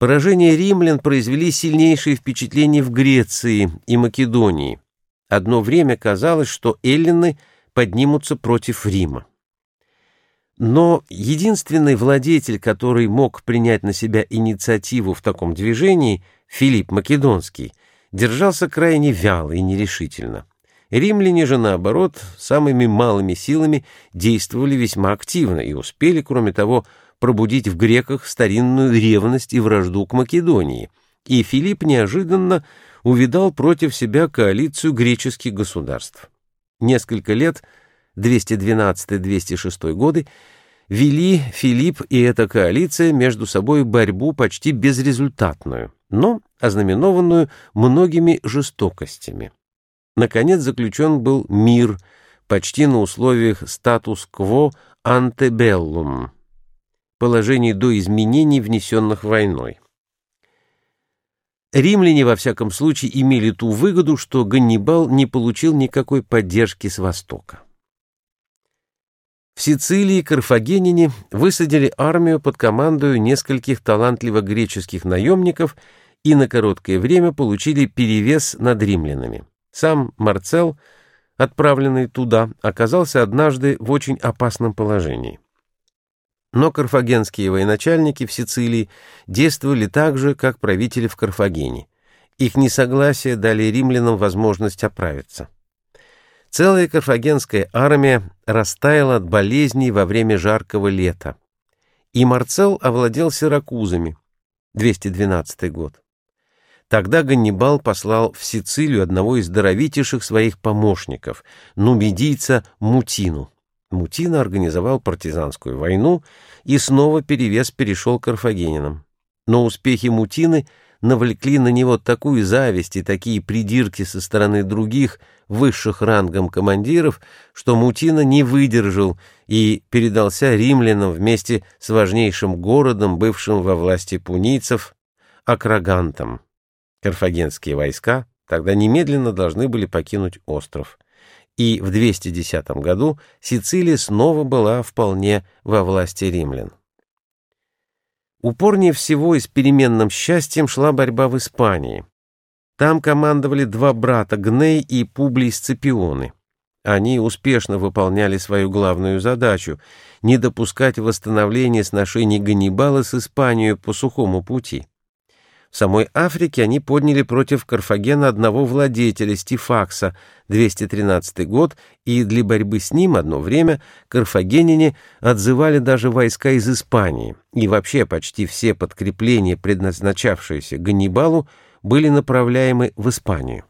Поражения римлян произвели сильнейшее впечатление в Греции и Македонии. Одно время казалось, что эллины поднимутся против Рима. Но единственный владетель, который мог принять на себя инициативу в таком движении, Филипп Македонский, держался крайне вяло и нерешительно. Римляне же, наоборот, самыми малыми силами действовали весьма активно и успели, кроме того, пробудить в греках старинную ревность и вражду к Македонии, и Филипп неожиданно увидал против себя коалицию греческих государств. Несколько лет, 212-206 годы, вели Филипп и эта коалиция между собой борьбу почти безрезультатную, но ознаменованную многими жестокостями. Наконец заключен был мир, почти на условиях статус-кво антебеллум, положений до изменений, внесенных войной. Римляне, во всяком случае, имели ту выгоду, что Ганнибал не получил никакой поддержки с Востока. В Сицилии карфагенине высадили армию под командою нескольких талантливых греческих наемников и на короткое время получили перевес над римлянами. Сам Марцел, отправленный туда, оказался однажды в очень опасном положении. Но карфагенские военачальники в Сицилии действовали так же, как правители в Карфагене. Их несогласие дали римлянам возможность оправиться. Целая карфагенская армия растаяла от болезней во время жаркого лета. И Марцел овладел Сиракузами, 212 год. Тогда Ганнибал послал в Сицилию одного из здоровитейших своих помощников, нумидийца Мутину. Мутина организовал партизанскую войну, и снова перевес перешел к карфагенинам. Но успехи Мутины навлекли на него такую зависть и такие придирки со стороны других, высших рангом командиров, что Мутина не выдержал и передался римлянам вместе с важнейшим городом, бывшим во власти пунийцев, Акрагантом. Карфагенские войска тогда немедленно должны были покинуть остров — и в 210 году Сицилия снова была вполне во власти римлян. Упорнее всего и с переменным счастьем шла борьба в Испании. Там командовали два брата Гней и Публий Сципионы. Они успешно выполняли свою главную задачу — не допускать восстановления сношений Ганнибала с Испанией по сухому пути. В самой Африке они подняли против Карфагена одного владетеля Стифакса, 213 год, и для борьбы с ним одно время карфагенине отзывали даже войска из Испании, и вообще почти все подкрепления, предназначавшиеся Ганнибалу, были направляемы в Испанию.